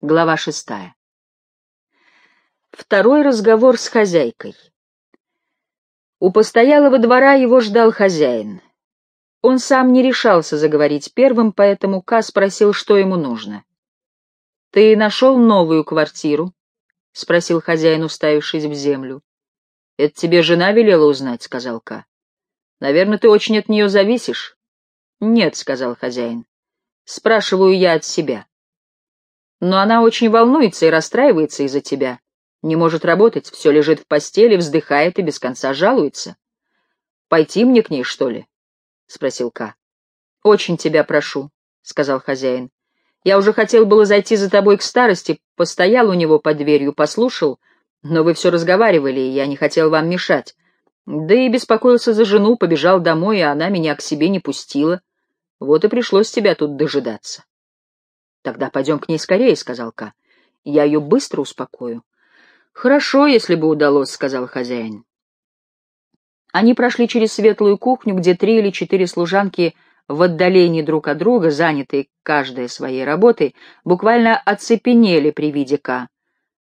Глава шестая. Второй разговор с хозяйкой. У постоялого двора его ждал хозяин. Он сам не решался заговорить первым, поэтому Ка спросил, что ему нужно. — Ты нашел новую квартиру? — спросил хозяин, уставившись в землю. — Это тебе жена велела узнать, — сказал Ка. — Наверное, ты очень от нее зависишь. — Нет, — сказал хозяин. — Спрашиваю я от себя. Но она очень волнуется и расстраивается из-за тебя. Не может работать, все лежит в постели, вздыхает и без конца жалуется. Пойти мне к ней, что ли? — спросил Ка. — Очень тебя прошу, — сказал хозяин. Я уже хотел было зайти за тобой к старости, постоял у него под дверью, послушал, но вы все разговаривали, и я не хотел вам мешать. Да и беспокоился за жену, побежал домой, и она меня к себе не пустила. Вот и пришлось тебя тут дожидаться. — Тогда пойдем к ней скорее, — сказал Ка. — Я ее быстро успокою. — Хорошо, если бы удалось, — сказал хозяин. Они прошли через светлую кухню, где три или четыре служанки в отдалении друг от друга, занятые каждая своей работой, буквально оцепенели при виде Ка.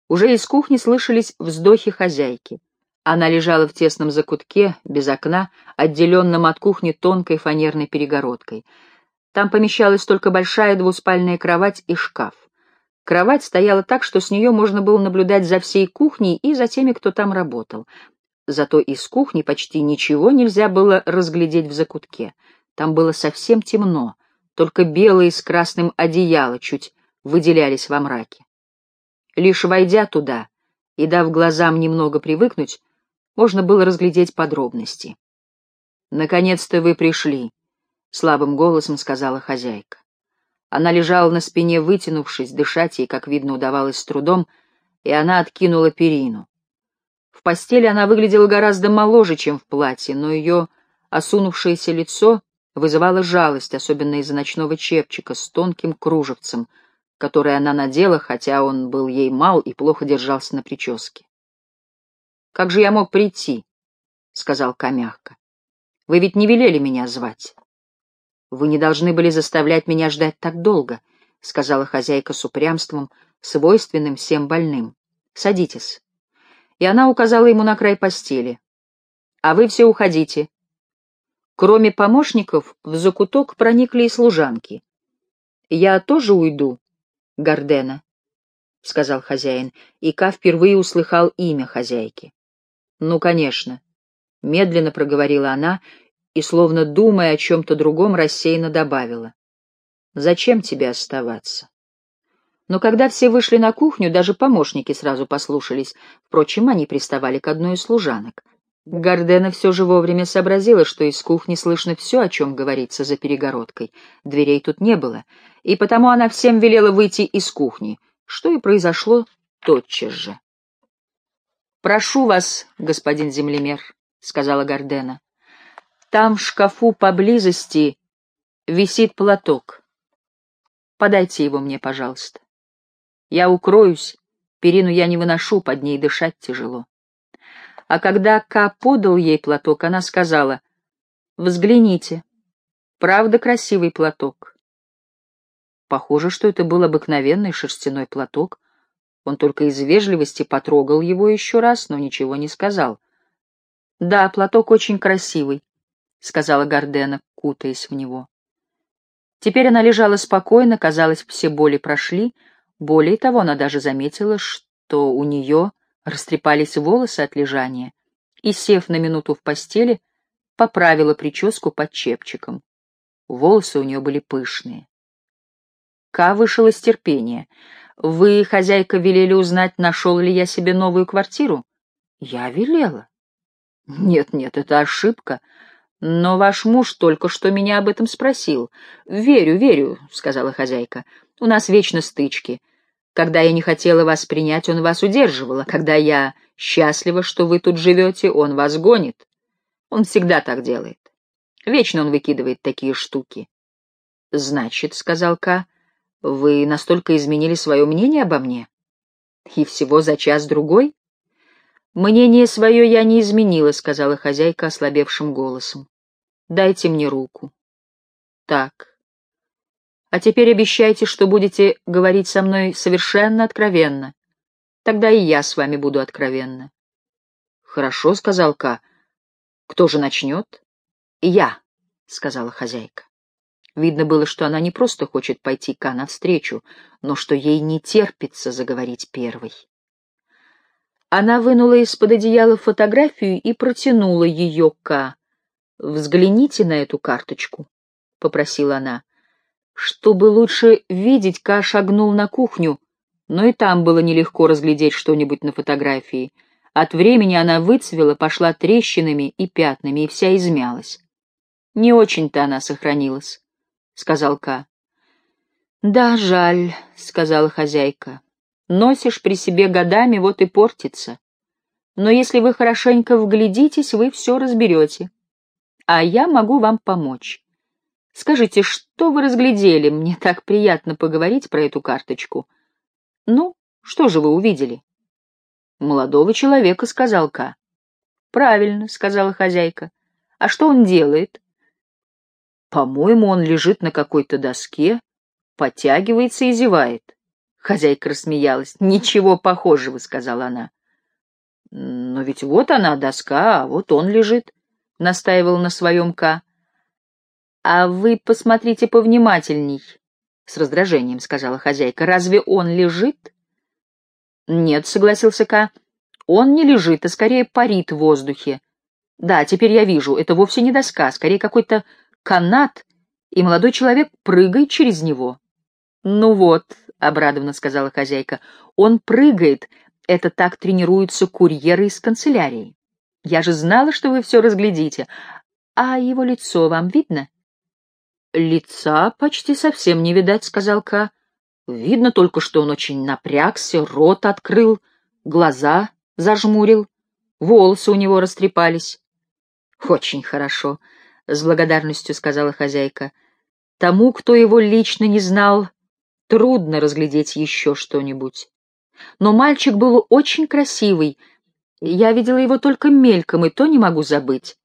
Уже из кухни слышались вздохи хозяйки. Она лежала в тесном закутке, без окна, отделенном от кухни тонкой фанерной перегородкой. Там помещалась только большая двуспальная кровать и шкаф. Кровать стояла так, что с нее можно было наблюдать за всей кухней и за теми, кто там работал. Зато из кухни почти ничего нельзя было разглядеть в закутке. Там было совсем темно, только белые с красным одеяло чуть выделялись во мраке. Лишь войдя туда и дав глазам немного привыкнуть, можно было разглядеть подробности. «Наконец-то вы пришли», — слабым голосом сказала хозяйка. Она лежала на спине, вытянувшись, дышать ей, как видно, удавалось с трудом, и она откинула перину. В постели она выглядела гораздо моложе, чем в платье, но ее осунувшееся лицо вызывало жалость, особенно из-за ночного чепчика с тонким кружевцем, который она надела, хотя он был ей мал и плохо держался на прическе. «Как же я мог прийти?» — сказал Камягка. «Вы ведь не велели меня звать». «Вы не должны были заставлять меня ждать так долго», — сказала хозяйка с упрямством, свойственным всем больным. «Садитесь». И она указала ему на край постели. «А вы все уходите». Кроме помощников, в закуток проникли и служанки. «Я тоже уйду, Гардена», — сказал хозяин, и Ка впервые услыхал имя хозяйки. «Ну, конечно», — медленно проговорила она и, словно думая о чем-то другом, рассеянно добавила. «Зачем тебе оставаться?» Но когда все вышли на кухню, даже помощники сразу послушались. Впрочем, они приставали к одной из служанок. Гардена все же вовремя сообразила, что из кухни слышно все, о чем говорится за перегородкой. Дверей тут не было, и потому она всем велела выйти из кухни, что и произошло тотчас же. «Прошу вас, господин землемер», — сказала Гардена. Там в шкафу поблизости висит платок. Подайте его мне, пожалуйста. Я укроюсь, перину я не выношу, под ней дышать тяжело. А когда Ка подал ей платок, она сказала, «Взгляните, правда красивый платок». Похоже, что это был обыкновенный шерстяной платок. Он только из вежливости потрогал его еще раз, но ничего не сказал. «Да, платок очень красивый», — сказала Гардена, кутаясь в него. Теперь она лежала спокойно, казалось, все боли прошли. Более того, она даже заметила, что у нее растрепались волосы от лежания, и, сев на минуту в постели, поправила прическу под чепчиком. Волосы у нее были пышные. Ка вышел из терпения. «Вы, хозяйка, велели узнать, нашел ли я себе новую квартиру?» «Я велела». «Нет-нет, это ошибка. Но ваш муж только что меня об этом спросил. Верю, верю, сказала хозяйка. У нас вечно стычки. Когда я не хотела вас принять, он вас удерживал, а когда я счастлива, что вы тут живете, он вас гонит. Он всегда так делает. Вечно он выкидывает такие штуки. Значит, сказал Ка, вы настолько изменили свое мнение обо мне? И всего за час-другой? «Мнение свое я не изменила», — сказала хозяйка ослабевшим голосом. «Дайте мне руку». «Так. А теперь обещайте, что будете говорить со мной совершенно откровенно. Тогда и я с вами буду откровенна. Хорошо, — сказал Ка. Кто же начнет? Я, — сказала хозяйка. Видно было, что она не просто хочет пойти Ка навстречу, но что ей не терпится заговорить первой. Она вынула из-под одеяла фотографию и протянула ее Ка. «Взгляните на эту карточку», — попросила она. Чтобы лучше видеть, Ка шагнул на кухню, но и там было нелегко разглядеть что-нибудь на фотографии. От времени она выцвела, пошла трещинами и пятнами, и вся измялась. «Не очень-то она сохранилась», — сказал Ка. «Да, жаль», — сказала хозяйка. «Носишь при себе годами, вот и портится. Но если вы хорошенько вглядитесь, вы все разберете. А я могу вам помочь. Скажите, что вы разглядели? Мне так приятно поговорить про эту карточку. Ну, что же вы увидели? Молодого человека, сказал Ка. Правильно, сказала хозяйка. А что он делает? По-моему, он лежит на какой-то доске, подтягивается и зевает. Хозяйка рассмеялась. Ничего похожего, сказала она. Но ведь вот она, доска, а вот он лежит, настаивал на своем Ка. «А вы посмотрите повнимательней», — с раздражением сказала хозяйка. «Разве он лежит?» «Нет», — согласился Ка. «Он не лежит, а скорее парит в воздухе. Да, теперь я вижу, это вовсе не доска, скорее какой-то канат, и молодой человек прыгает через него». «Ну вот», — обрадованно сказала хозяйка, — «он прыгает, это так тренируются курьеры из канцелярии. Я же знала, что вы все разглядите. А его лицо вам видно?» «Лица почти совсем не видать», — сказал Ка. «Видно только, что он очень напрягся, рот открыл, глаза зажмурил, волосы у него растрепались». «Очень хорошо», — с благодарностью сказала хозяйка. «Тому, кто его лично не знал, трудно разглядеть еще что-нибудь. Но мальчик был очень красивый. Я видела его только мельком, и то не могу забыть».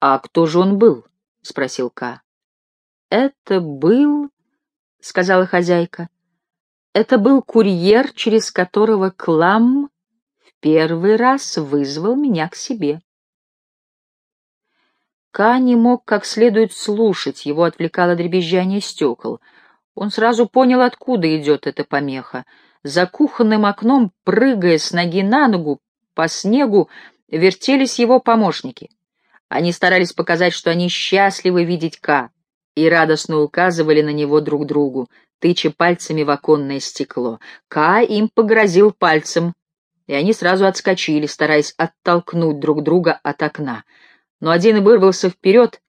«А кто же он был?» — спросил Ка. «Это был...» — сказала хозяйка. «Это был курьер, через которого Клам в первый раз вызвал меня к себе». Ка не мог как следует слушать, его отвлекало дребезжание стекол. Он сразу понял, откуда идет эта помеха. За кухонным окном, прыгая с ноги на ногу, по снегу, вертелись его помощники. Они старались показать, что они счастливы видеть Ка и радостно указывали на него друг другу, тыча пальцами в оконное стекло. Ка им погрозил пальцем, и они сразу отскочили, стараясь оттолкнуть друг друга от окна. Но один вырвался вперед,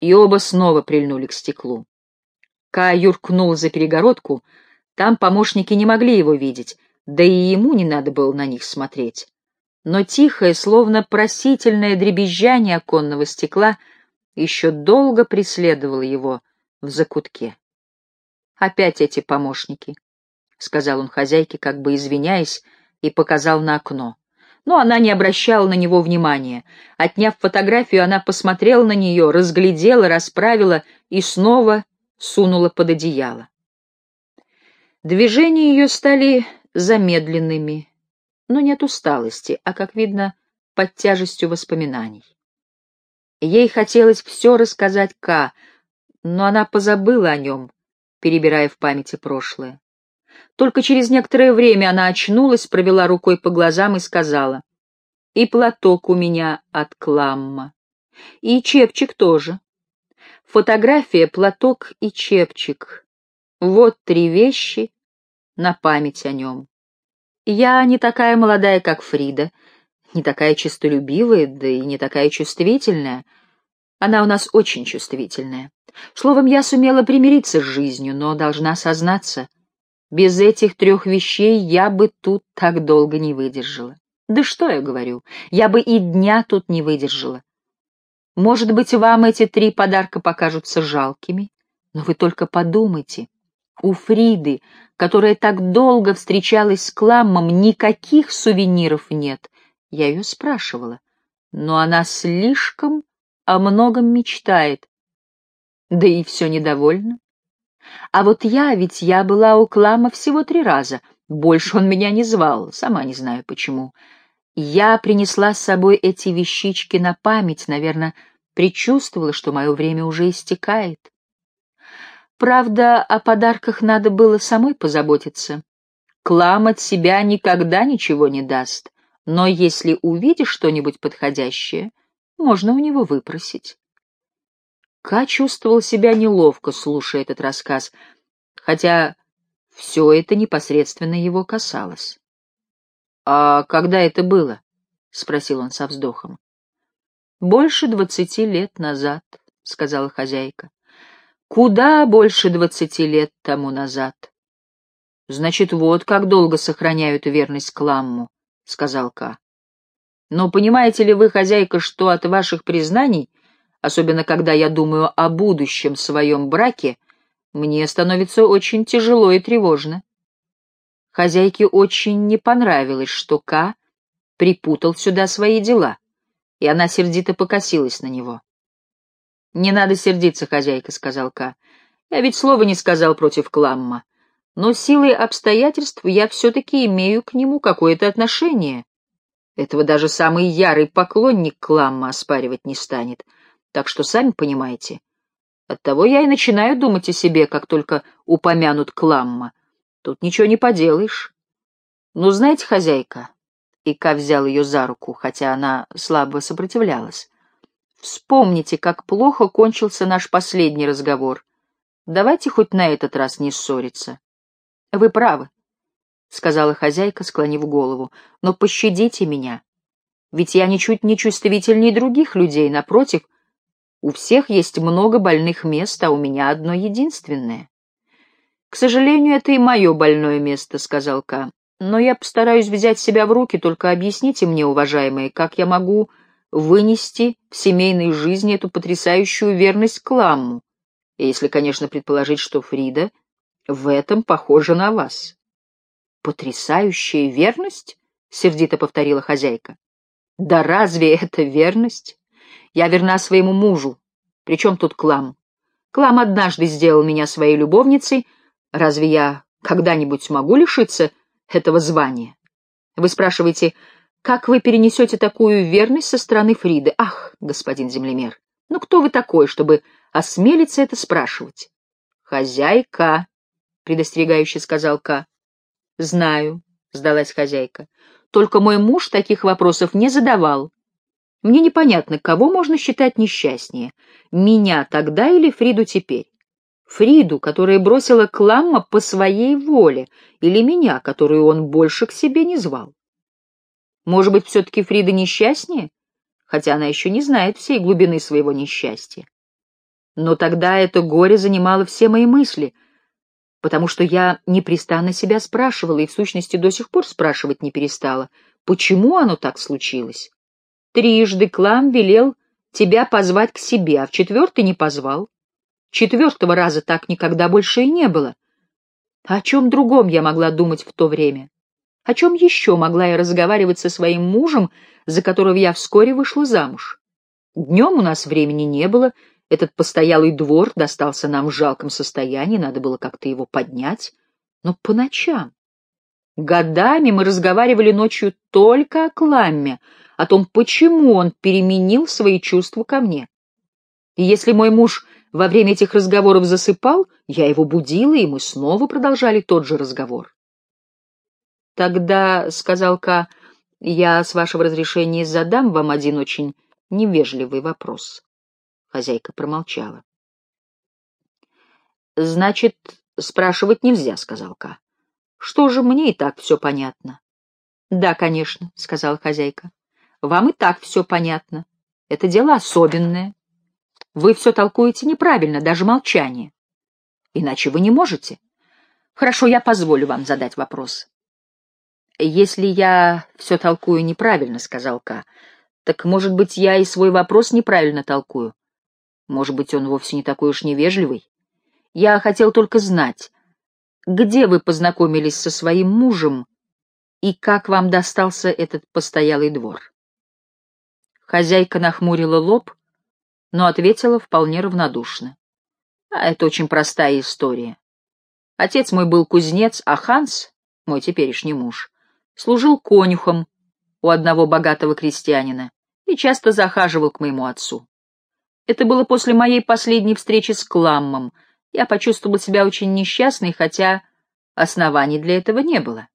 и оба снова прильнули к стеклу. Ка юркнул за перегородку, там помощники не могли его видеть, да и ему не надо было на них смотреть. Но тихое, словно просительное дребезжание оконного стекла — еще долго преследовал его в закутке. «Опять эти помощники», — сказал он хозяйке, как бы извиняясь, и показал на окно. Но она не обращала на него внимания. Отняв фотографию, она посмотрела на нее, разглядела, расправила и снова сунула под одеяло. Движения ее стали замедленными, но нет усталости, а, как видно, под тяжестью воспоминаний. Ей хотелось все рассказать Ка, но она позабыла о нем, перебирая в памяти прошлое. Только через некоторое время она очнулась, провела рукой по глазам и сказала, «И платок у меня от Кламма, и чепчик тоже. Фотография, платок и чепчик. Вот три вещи на память о нем. Я не такая молодая, как Фрида, — не такая честолюбивая, да и не такая чувствительная. Она у нас очень чувствительная. Словом, я сумела примириться с жизнью, но должна сознаться, без этих трех вещей я бы тут так долго не выдержала. Да что я говорю, я бы и дня тут не выдержала. Может быть, вам эти три подарка покажутся жалкими, но вы только подумайте. У Фриды, которая так долго встречалась с Кламмом, никаких сувениров нет, я ее спрашивала, но она слишком о многом мечтает, да и все недовольна. А вот я, ведь я была у Клама всего три раза. Больше он меня не звал, сама не знаю почему. Я принесла с собой эти вещички на память, наверное, предчувствовала, что мое время уже истекает. Правда, о подарках надо было самой позаботиться. Клам от себя никогда ничего не даст, но если увидишь что-нибудь подходящее, можно у него выпросить. Ка чувствовал себя неловко, слушая этот рассказ, хотя все это непосредственно его касалось. — А когда это было? — спросил он со вздохом. — Больше двадцати лет назад, — сказала хозяйка. — Куда больше двадцати лет тому назад. — Значит, вот как долго сохраняют верность Кламму, — сказал Ка. — Но понимаете ли вы, хозяйка, что от ваших признаний особенно когда я думаю о будущем своем браке, мне становится очень тяжело и тревожно. Хозяйке очень не понравилось, что К припутал сюда свои дела, и она сердито покосилась на него. «Не надо сердиться, хозяйка», — сказал К. «Я ведь слова не сказал против Кламма, но силой обстоятельств я все-таки имею к нему какое-то отношение. Этого даже самый ярый поклонник Кламма оспаривать не станет» так что сами понимаете. Оттого я и начинаю думать о себе, как только упомянут Кламма. Тут ничего не поделаешь. Ну, знаете, хозяйка, Ика взял ее за руку, хотя она слабо сопротивлялась. Вспомните, как плохо кончился наш последний разговор. Давайте хоть на этот раз не ссориться. Вы правы, — сказала хозяйка, склонив голову, — но пощадите меня. Ведь я ничуть не чувствительнее других людей, напротив — у всех есть много больных мест, а у меня одно единственное. — К сожалению, это и мое больное место, — сказал Ка. — Но я постараюсь взять себя в руки, только объясните мне, уважаемые, как я могу вынести в семейной жизни эту потрясающую верность к Ламму, если, конечно, предположить, что Фрида в этом похожа на вас. — Потрясающая верность? — сердито повторила хозяйка. — Да разве это верность? Я верна своему мужу. Причем тут Клам? Клам однажды сделал меня своей любовницей. Разве я когда-нибудь смогу лишиться этого звания? Вы спрашиваете, как вы перенесете такую верность со стороны Фриды? Ах, господин землемер, ну кто вы такой, чтобы осмелиться это спрашивать? Хозяйка, предостерегающе сказал Ка. Знаю, сдалась хозяйка. Только мой муж таких вопросов не задавал. Мне непонятно, кого можно считать несчастнее, меня тогда или Фриду теперь. Фриду, которая бросила Кламма по своей воле, или меня, которую он больше к себе не звал. Может быть, все-таки Фрида несчастнее, хотя она еще не знает всей глубины своего несчастья. Но тогда это горе занимало все мои мысли, потому что я непрестанно себя спрашивала и в сущности до сих пор спрашивать не перестала, почему оно так случилось. Трижды Клам велел тебя позвать к себе, а в четвертый не позвал. Четвертого раза так никогда больше и не было. О чем другом я могла думать в то время? О чем еще могла я разговаривать со своим мужем, за которого я вскоре вышла замуж? Днем у нас времени не было, этот постоялый двор достался нам в жалком состоянии, надо было как-то его поднять. Но по ночам... Годами мы разговаривали ночью только о Кламме, о том, почему он переменил свои чувства ко мне. И если мой муж во время этих разговоров засыпал, я его будила, и мы снова продолжали тот же разговор. «Тогда, — сказал Ка, — я, с вашего разрешения, задам вам один очень невежливый вопрос». Хозяйка промолчала. «Значит, спрашивать нельзя», — сказал Ка. «Что же, мне и так все понятно». «Да, конечно», — сказала хозяйка. Вам и так все понятно. Это дело особенное. Вы все толкуете неправильно, даже молчание. Иначе вы не можете. Хорошо, я позволю вам задать вопрос. Если я все толкую неправильно, — сказал Ка, — так, может быть, я и свой вопрос неправильно толкую. Может быть, он вовсе не такой уж невежливый. Я хотел только знать, где вы познакомились со своим мужем и как вам достался этот постоялый двор. Хозяйка нахмурила лоб, но ответила вполне равнодушно. А это очень простая история. Отец мой был кузнец, а Ханс, мой теперешний муж, служил конюхом у одного богатого крестьянина и часто захаживал к моему отцу. Это было после моей последней встречи с Кламмом. Я почувствовала себя очень несчастной, хотя оснований для этого не было.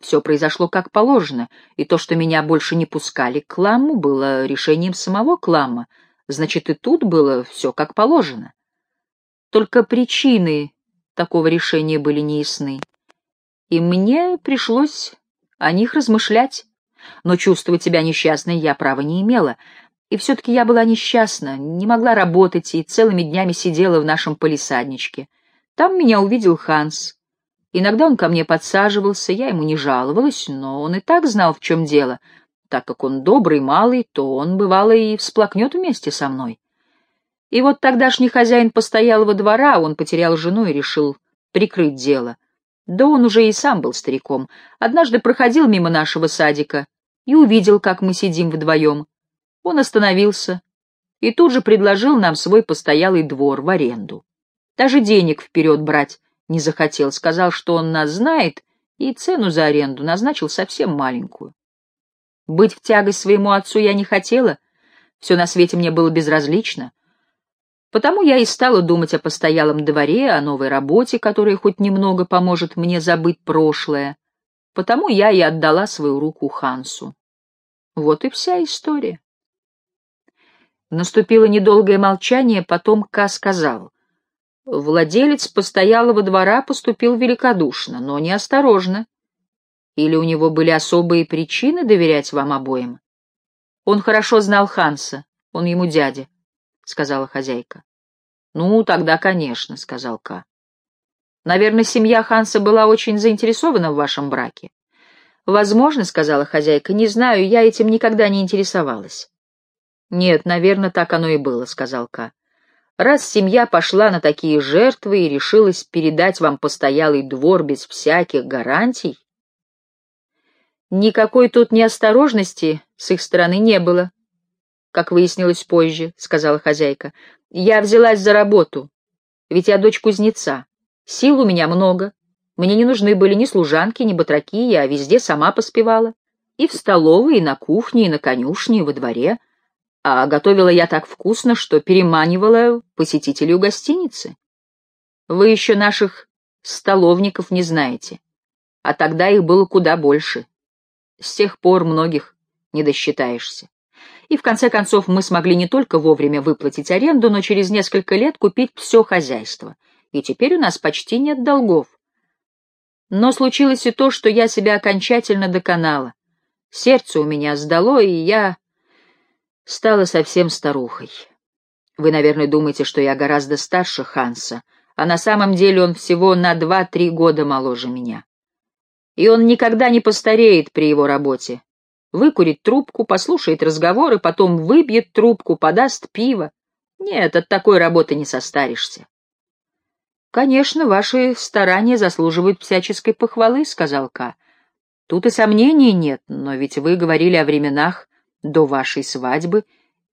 Все произошло как положено, и то, что меня больше не пускали к Кламму, было решением самого Кламма, значит, и тут было все как положено. Только причины такого решения были неясны, и мне пришлось о них размышлять. Но чувствовать себя несчастной я права не имела, и все-таки я была несчастна, не могла работать и целыми днями сидела в нашем полисадничке. Там меня увидел Ханс. Иногда он ко мне подсаживался, я ему не жаловалась, но он и так знал, в чем дело. Так как он добрый, малый, то он, бывало, и всплакнет вместе со мной. И вот тогдашний хозяин постоялого двора, он потерял жену и решил прикрыть дело. Да он уже и сам был стариком. Однажды проходил мимо нашего садика и увидел, как мы сидим вдвоем. Он остановился и тут же предложил нам свой постоялый двор в аренду. Даже денег вперед брать не захотел, сказал, что он нас знает, и цену за аренду назначил совсем маленькую. Быть в тягость своему отцу я не хотела, все на свете мне было безразлично. Потому я и стала думать о постоялом дворе, о новой работе, которая хоть немного поможет мне забыть прошлое. Потому я и отдала свою руку Хансу. Вот и вся история. Наступило недолгое молчание, потом Ка сказал. Владелец постоялого двора поступил великодушно, но неосторожно. Или у него были особые причины доверять вам обоим? Он хорошо знал Ханса, он ему дядя, — сказала хозяйка. — Ну, тогда, конечно, — сказал Ка. — Наверное, семья Ханса была очень заинтересована в вашем браке. — Возможно, — сказала хозяйка, — не знаю, я этим никогда не интересовалась. «Нет, наверное, так оно и было», — сказал Ка. «Раз семья пошла на такие жертвы и решилась передать вам постоялый двор без всяких гарантий...» «Никакой тут неосторожности с их стороны не было», как выяснилось позже, — сказала хозяйка. — Я взялась за работу, ведь я дочь кузнеца. Сил у меня много. Мне не нужны были ни служанки, ни батраки, я везде сама поспевала. И в столовой, и на кухне, и на конюшне, и во дворе — а готовила я так вкусно, что переманивала посетителей у гостиницы. Вы еще наших столовников не знаете, а тогда их было куда больше. С тех пор многих не досчитаешься. И в конце концов мы смогли не только вовремя выплатить аренду, но через несколько лет купить все хозяйство. И теперь у нас почти нет долгов. Но случилось и то, что я себя окончательно доконала. Сердце у меня сдало, и я стала совсем старухой. Вы, наверное, думаете, что я гораздо старше Ханса, а на самом деле он всего на два-три года моложе меня. И он никогда не постареет при его работе. Выкурит трубку, послушает разговоры, потом выбьет трубку, подаст пиво. Нет, от такой работы не состаришься. «Конечно, ваши старания заслуживают всяческой похвалы», — сказал Ка. «Тут и сомнений нет, но ведь вы говорили о временах, до вашей свадьбы,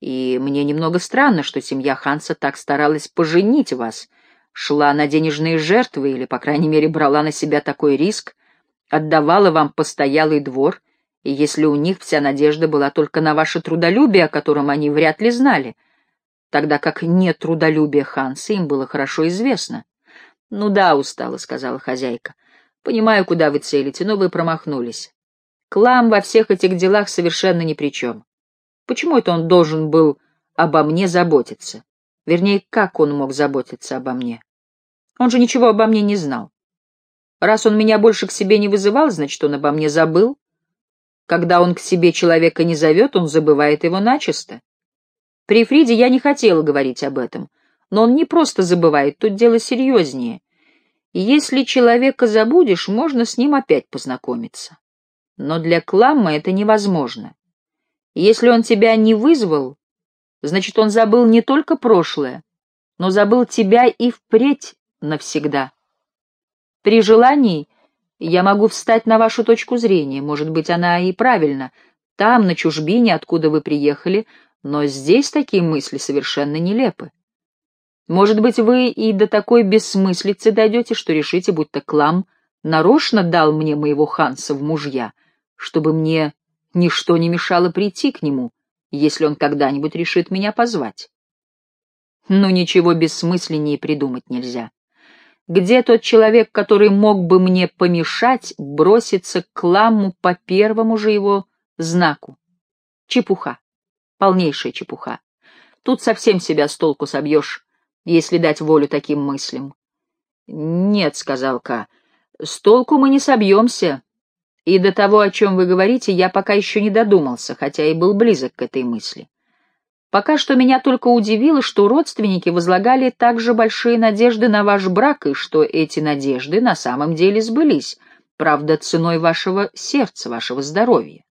и мне немного странно, что семья Ханса так старалась поженить вас, шла на денежные жертвы или, по крайней мере, брала на себя такой риск, отдавала вам постоялый двор, и если у них вся надежда была только на ваше трудолюбие, о котором они вряд ли знали, тогда как нет трудолюбия Ханса им было хорошо известно. — Ну да, устала, — сказала хозяйка. — Понимаю, куда вы целите, но вы промахнулись. Клам во всех этих делах совершенно ни при чем. Почему это он должен был обо мне заботиться? Вернее, как он мог заботиться обо мне? Он же ничего обо мне не знал. Раз он меня больше к себе не вызывал, значит, он обо мне забыл. Когда он к себе человека не зовет, он забывает его начисто. При Фриде я не хотела говорить об этом, но он не просто забывает, тут дело серьезнее. Если человека забудешь, можно с ним опять познакомиться. Но для Кламма это невозможно. Если он тебя не вызвал, значит, он забыл не только прошлое, но забыл тебя и впредь навсегда. При желании я могу встать на вашу точку зрения, может быть, она и правильна, там, на чужбине, откуда вы приехали, но здесь такие мысли совершенно нелепы. Может быть, вы и до такой бессмыслицы дойдете, что решите, будто Клам нарочно дал мне моего Ханса в мужья, чтобы мне ничто не мешало прийти к нему, если он когда-нибудь решит меня позвать. Но ничего бессмысленнее придумать нельзя. Где тот человек, который мог бы мне помешать броситься к Кламу по первому же его знаку? Чепуха. Полнейшая чепуха. Тут совсем себя с толку собьешь, если дать волю таким мыслям. — Нет, — сказал Ка, — с толку мы не собьемся. И до того, о чем вы говорите, я пока еще не додумался, хотя и был близок к этой мысли. Пока что меня только удивило, что родственники возлагали также большие надежды на ваш брак, и что эти надежды на самом деле сбылись, правда, ценой вашего сердца, вашего здоровья.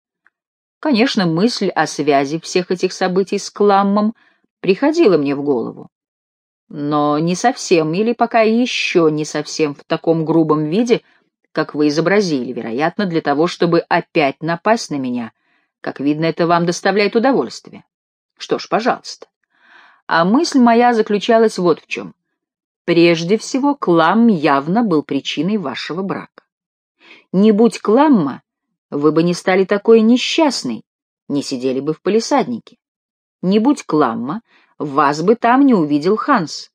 Конечно, мысль о связи всех этих событий с Кламмом приходила мне в голову. Но не совсем, или пока еще не совсем в таком грубом виде, как вы изобразили, вероятно, для того, чтобы опять напасть на меня. Как видно, это вам доставляет удовольствие. Что ж, пожалуйста. А мысль моя заключалась вот в чем. Прежде всего, Клам явно был причиной вашего брака. Не будь Кламма, вы бы не стали такой несчастной, не сидели бы в палисаднике. Не будь Кламма, вас бы там не увидел Ханс.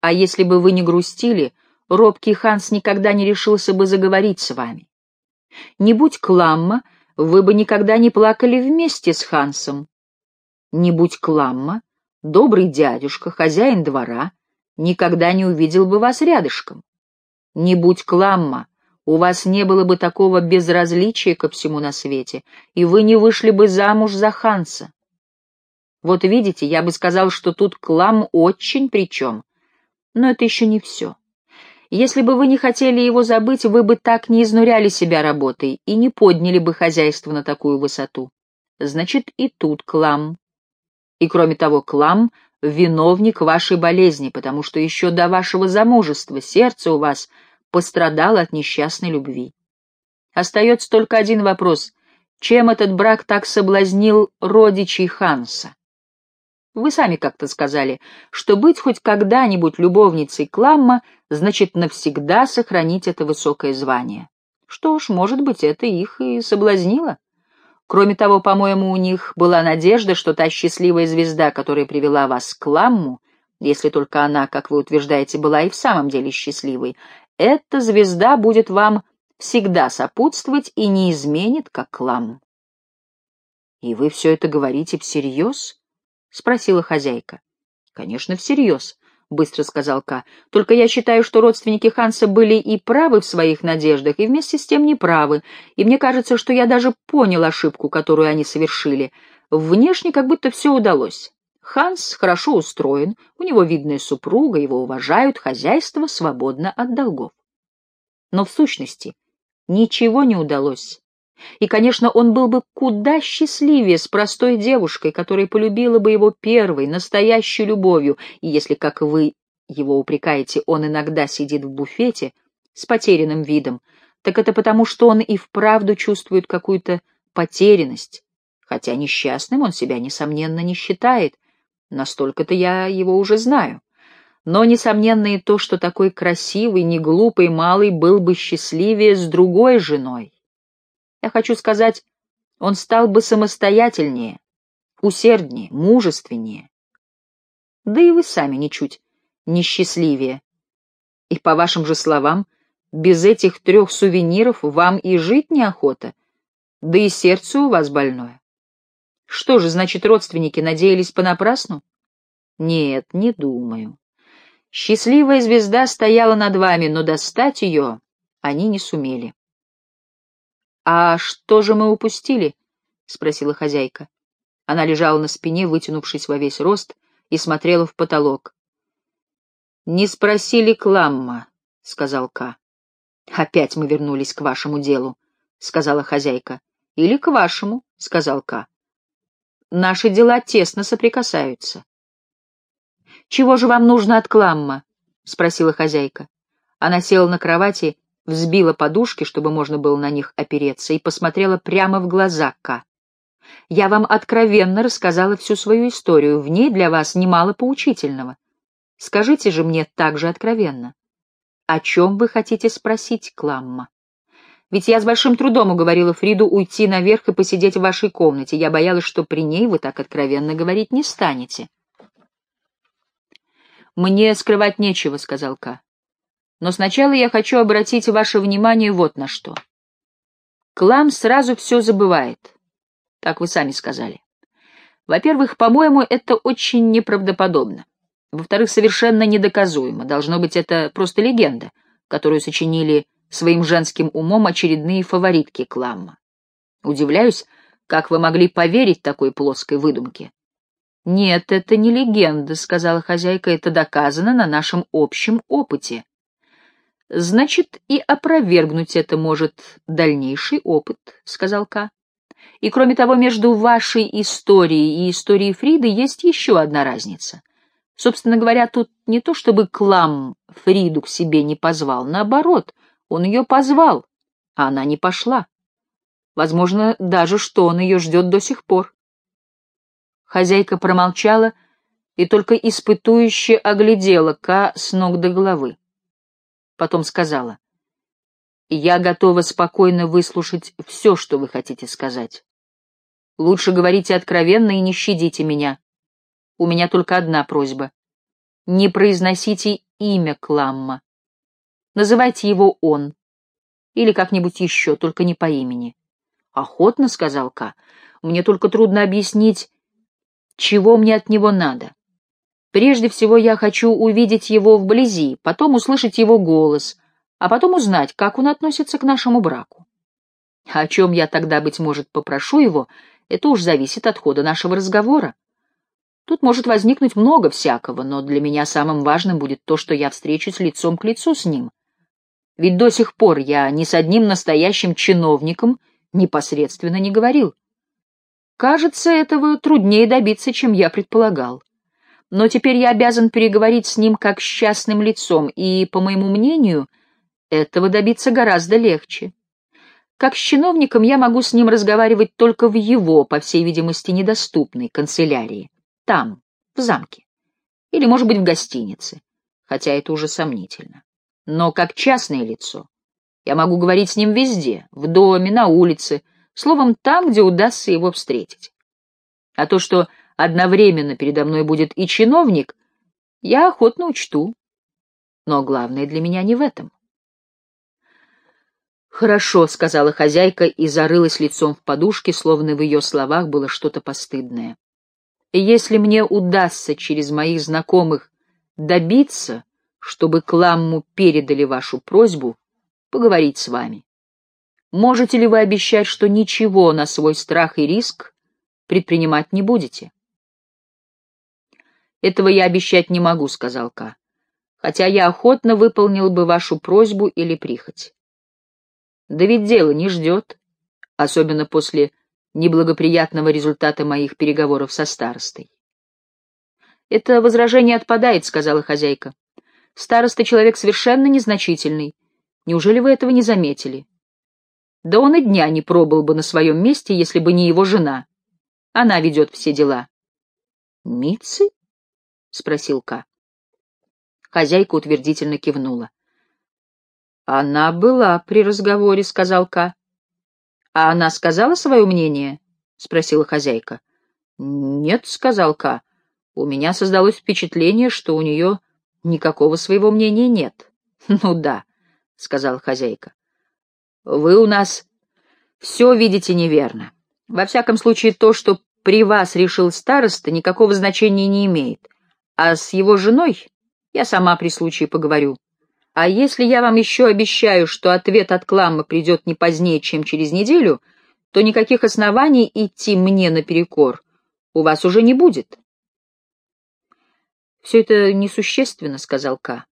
А если бы вы не грустили, робкий Ханс никогда не решился бы заговорить с вами. Не будь Кламма, вы бы никогда не плакали вместе с Хансом. Не будь Кламма, добрый дядюшка, хозяин двора, никогда не увидел бы вас рядышком. Не будь Кламма, у вас не было бы такого безразличия ко всему на свете, и вы не вышли бы замуж за Ханса. Вот видите, я бы сказал, что тут Клам очень причем. Но это еще не все. Если бы вы не хотели его забыть, вы бы так не изнуряли себя работой и не подняли бы хозяйство на такую высоту. Значит, и тут Клам и, кроме того, Клам — виновник вашей болезни, потому что еще до вашего замужества сердце у вас пострадало от несчастной любви. Остается только один вопрос. Чем этот брак так соблазнил родичей Ханса? Вы сами как-то сказали, что быть хоть когда-нибудь любовницей Кламма значит навсегда сохранить это высокое звание. Что ж, может быть, это их и соблазнило. Кроме того, по-моему, у них была надежда, что та счастливая звезда, которая привела вас к Ламму, если только она, как вы утверждаете, была и в самом деле счастливой, эта звезда будет вам всегда сопутствовать и не изменит, как Кламм. — И вы все это говорите всерьез? — спросила хозяйка. — Конечно, всерьез. — быстро сказал Ка. — Только я считаю, что родственники Ханса были и правы в своих надеждах, и вместе с тем неправы, и мне кажется, что я даже понял ошибку, которую они совершили. Внешне как будто все удалось. Ханс хорошо устроен, у него видная супруга, его уважают, хозяйство свободно от долгов. Но в сущности ничего не удалось. И, конечно, он был бы куда счастливее с простой девушкой, которая полюбила бы его первой, настоящей любовью, и если, как вы его упрекаете, он иногда сидит в буфете с потерянным видом, так это потому, что он и вправду чувствует какую-то потерянность, хотя несчастным он себя, несомненно, не считает, настолько-то я его уже знаю. Но, несомненно, и то, что такой красивый, неглупый малый был бы счастливее с другой женой. Я хочу сказать, он стал бы самостоятельнее, усерднее, мужественнее. Да и вы сами ничуть несчастливее. И, по вашим же словам, без этих трех сувениров вам и жить неохота, да и сердце у вас больное. Что же, значит, родственники надеялись понапрасну? Нет, не думаю. Счастливая звезда стояла над вами, но достать ее они не сумели. «А что же мы упустили?» — спросила хозяйка. Она лежала на спине, вытянувшись во весь рост, и смотрела в потолок. «Не спросили Кламма», — сказал Ка. «Опять мы вернулись к вашему делу», — сказала хозяйка. «Или к вашему», — сказал Ка. «Наши дела тесно соприкасаются». «Чего же вам нужно от Кламма?» — спросила хозяйка. Она села на кровати взбила подушки, чтобы можно было на них опереться, и посмотрела прямо в глаза Ка. «Я вам откровенно рассказала всю свою историю, в ней для вас немало поучительного. Скажите же мне так же откровенно. О чем вы хотите спросить, Кламма? Ведь я с большим трудом уговорила Фриду уйти наверх и посидеть в вашей комнате. Я боялась, что при ней вы так откровенно говорить не станете. «Мне скрывать нечего», — сказал Ка. «Но сначала я хочу обратить ваше внимание вот на что. Клам сразу все забывает. Так вы сами сказали. Во-первых, по-моему, это очень неправдоподобно. Во-вторых, совершенно недоказуемо. Должно быть, это просто легенда, которую сочинили своим женским умом очередные фаворитки Кламма. Удивляюсь, как вы могли поверить такой плоской выдумке. «Нет, это не легенда», — сказала хозяйка, — «это доказано на нашем общем опыте». «Значит, и опровергнуть это может дальнейший опыт», — сказал Ка. «И кроме того, между вашей историей и историей Фриды есть еще одна разница. Собственно говоря, тут не то чтобы Клам Фриду к себе не позвал, наоборот, он ее позвал, а она не пошла. Возможно, даже что он ее ждет до сих пор. Хозяйка промолчала и только испытующе оглядела Ка с ног до головы. Потом сказала, «Я готова спокойно выслушать все, что вы хотите сказать. Лучше говорите откровенно и не щадите меня. У меня только одна просьба. Не произносите имя Кламма. Называйте его он. Или как-нибудь еще, только не по имени. Охотно, — сказал Ка. Мне только трудно объяснить, чего мне от него надо. Прежде всего я хочу увидеть его вблизи, потом услышать его голос, а потом узнать, как он относится к нашему браку. О чем я тогда, быть может, попрошу его, это уж зависит от хода нашего разговора. Тут может возникнуть много всякого, но для меня самым важным будет то, что я встречусь лицом к лицу с ним. Ведь до сих пор я ни с одним настоящим чиновником непосредственно не говорил. Кажется, этого труднее добиться, чем я предполагал. Но теперь я обязан переговорить с ним как с частным лицом, и, по моему мнению, этого добиться гораздо легче. Как с чиновником я могу с ним разговаривать только в его, по всей видимости, недоступной канцелярии. Там, в замке. Или, может быть, в гостинице. Хотя это уже сомнительно. Но как частное лицо я могу говорить с ним везде, в доме, на улице, словом, там, где удастся его встретить. А то, что одновременно передо мной будет и чиновник, я охотно учту. Но главное для меня не в этом. «Хорошо», — сказала хозяйка и зарылась лицом в подушке, словно в ее словах было что-то постыдное. «Если мне удастся через моих знакомых добиться, чтобы Кламму передали вашу просьбу, поговорить с вами. Можете ли вы обещать, что ничего на свой страх и риск предпринимать не будете? Этого я обещать не могу, сказал Ка, хотя я охотно выполнил бы вашу просьбу или прихоть. Да ведь дело не ждет, особенно после неблагоприятного результата моих переговоров со старостой. «Это возражение отпадает», — сказала хозяйка. «Староста — человек совершенно незначительный, Неужели вы этого не заметили? Да он и дня не пробыл бы на своем месте, если бы не его жена. Она ведет все дела. — Митцы? — спросил Ка. Хозяйка утвердительно кивнула. — Она была при разговоре, — сказал Ка. — А она сказала свое мнение? — спросила хозяйка. — Нет, — сказал Ка. — У меня создалось впечатление, что у нее никакого своего мнения нет. — Ну да, — сказала хозяйка. — Вы у нас все видите неверно. Во всяком случае, то, что при вас решил староста, никакого значения не имеет. А с его женой я сама при случае поговорю. А если я вам еще обещаю, что ответ от Кламмы придет не позднее, чем через неделю, то никаких оснований идти мне наперекор у вас уже не будет. — Все это несущественно, — сказал Ка.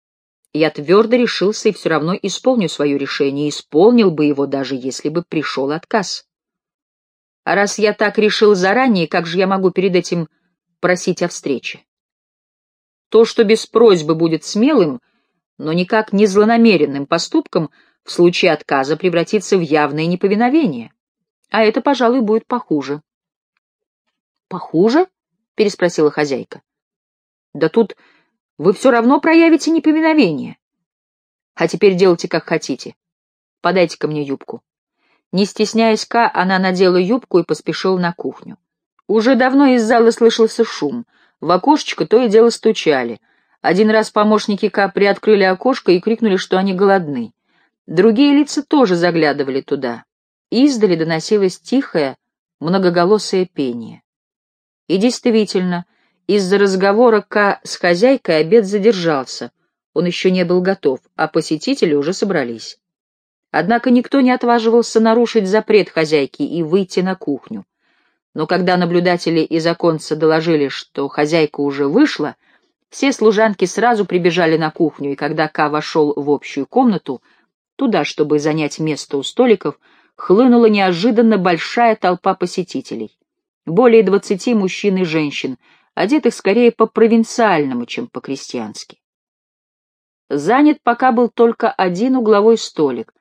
Я твердо решился и все равно исполню свое решение, исполнил бы его, даже если бы пришел отказ. А раз я так решил заранее, как же я могу перед этим просить о встрече? То, что без просьбы будет смелым, но никак не злонамеренным поступком, в случае отказа превратится в явное неповиновение. А это, пожалуй, будет похуже. — Похуже? — переспросила хозяйка. — Да тут вы все равно проявите неповиновение. А теперь делайте, как хотите. Подайте-ка мне юбку. Не стесняясь Ка, она надела юбку и поспешила на кухню. Уже давно из зала слышался шум. В окошечко то и дело стучали. Один раз помощники Ка приоткрыли окошко и крикнули, что они голодны. Другие лица тоже заглядывали туда. Издали доносилось тихое, многоголосое пение. И действительно, из-за разговора Ка с хозяйкой обед задержался. Он еще не был готов, а посетители уже собрались. Однако никто не отваживался нарушить запрет хозяйки и выйти на кухню. Но когда наблюдатели из оконца доложили, что хозяйка уже вышла, все служанки сразу прибежали на кухню, и когда Ка вошел в общую комнату, туда, чтобы занять место у столиков, хлынула неожиданно большая толпа посетителей. Более двадцати мужчин и женщин, одетых скорее по-провинциальному, чем по-крестьянски. Занят пока был только один угловой столик.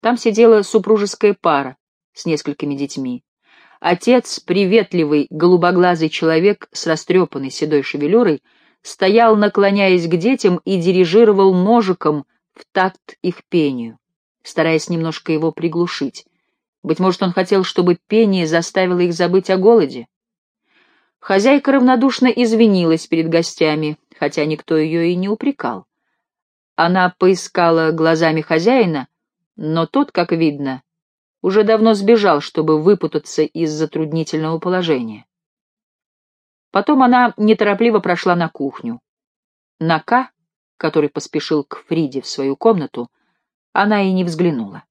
Там сидела супружеская пара с несколькими детьми. Отец, приветливый, голубоглазый человек с растрепанной седой шевелюрой, стоял, наклоняясь к детям, и дирижировал ножиком в такт их пению, стараясь немножко его приглушить. Быть может, он хотел, чтобы пение заставило их забыть о голоде? Хозяйка равнодушно извинилась перед гостями, хотя никто ее и не упрекал. Она поискала глазами хозяина, но тот, как видно, уже давно сбежал, чтобы выпутаться из затруднительного положения. Потом она неторопливо прошла на кухню. На Ка, который поспешил к Фриде в свою комнату, она и не взглянула.